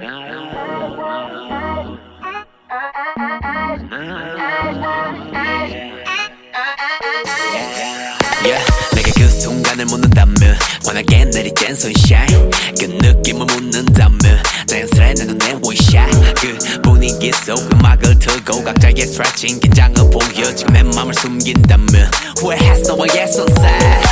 Yeah, 내가 그 순간을 묻는다면 환하게 내리쬐 sunshine. 그 느낌을 묻는다면 자연스레 내 눈에 원샷 그 분위기 속 음악을 틀고 각자의 stretching 긴장을 보여지고 내 맘을 숨긴다면 후회했어 너와의 sunset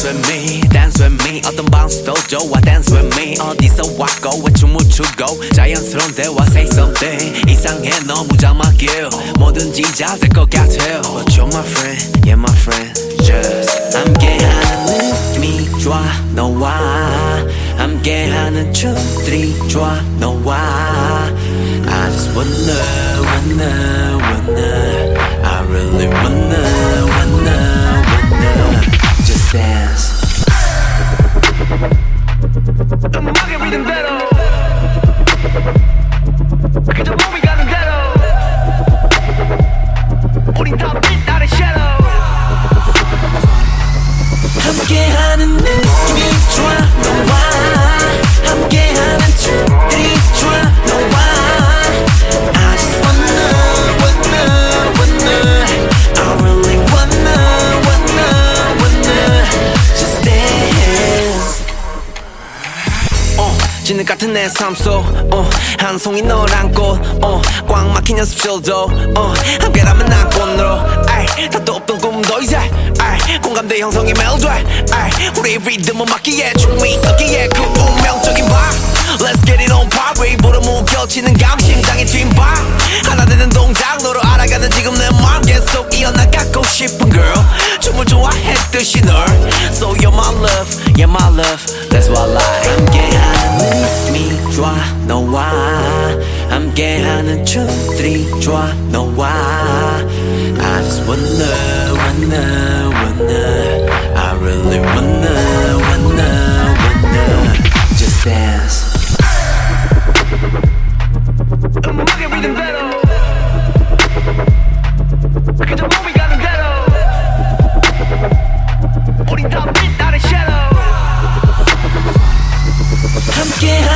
Dance with me, dance with me 어떤 방식도 좋아 dance with me 어디서 왔고 왜 춤을 추고 자연스러운 대화 say something 이상해 너무 장막길 뭐든지 잘 될 것 같아 But you're my friend, yeah my friend Just 함께하는 느낌이 좋아 너와 함께하는 춤들이 좋아 너와 I just wanna wanna wanna 진흙 같은 내 삶속 어, 한 송이 너란 꽃꽉 막힌 연습실도 어, 함께라면 난 꽃으로 답도 없던 꿈도 이제 공감대 형성이 아이, 우리 리듬을 맞기에 춤이 섞기에 그 운명적인 밤 Let's get it on party 보름 무겨치는 감 심장의 뒷바. 하나 되는 동작 너로 알아가는 지금 내 마음. 계속 이어나가고 싶은 girl 춤을 좋아했듯이 널. So you're my love, yeah my love. That's what I like. 느낌이 좋아 너와 함께하는 춤들이 좋아 너와 I just wanna wanna wanna I really wanna wanna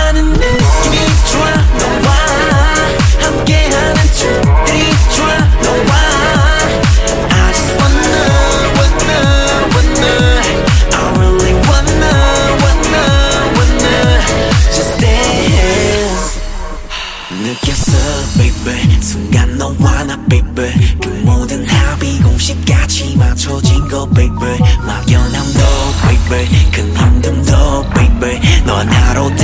함께하는 느낌이 좋아 너와 함께하는 춤들이 좋아 너와 I just wanna wanna wanna I really wanna wanna wanna just dance 느꼈어 baby 순간 너와 나 baby 그 모든 합이 공식같이 맞춰진 거 baby 막연함도 baby 큰 힘듦도 baby 너 하나로 다 위로가 된다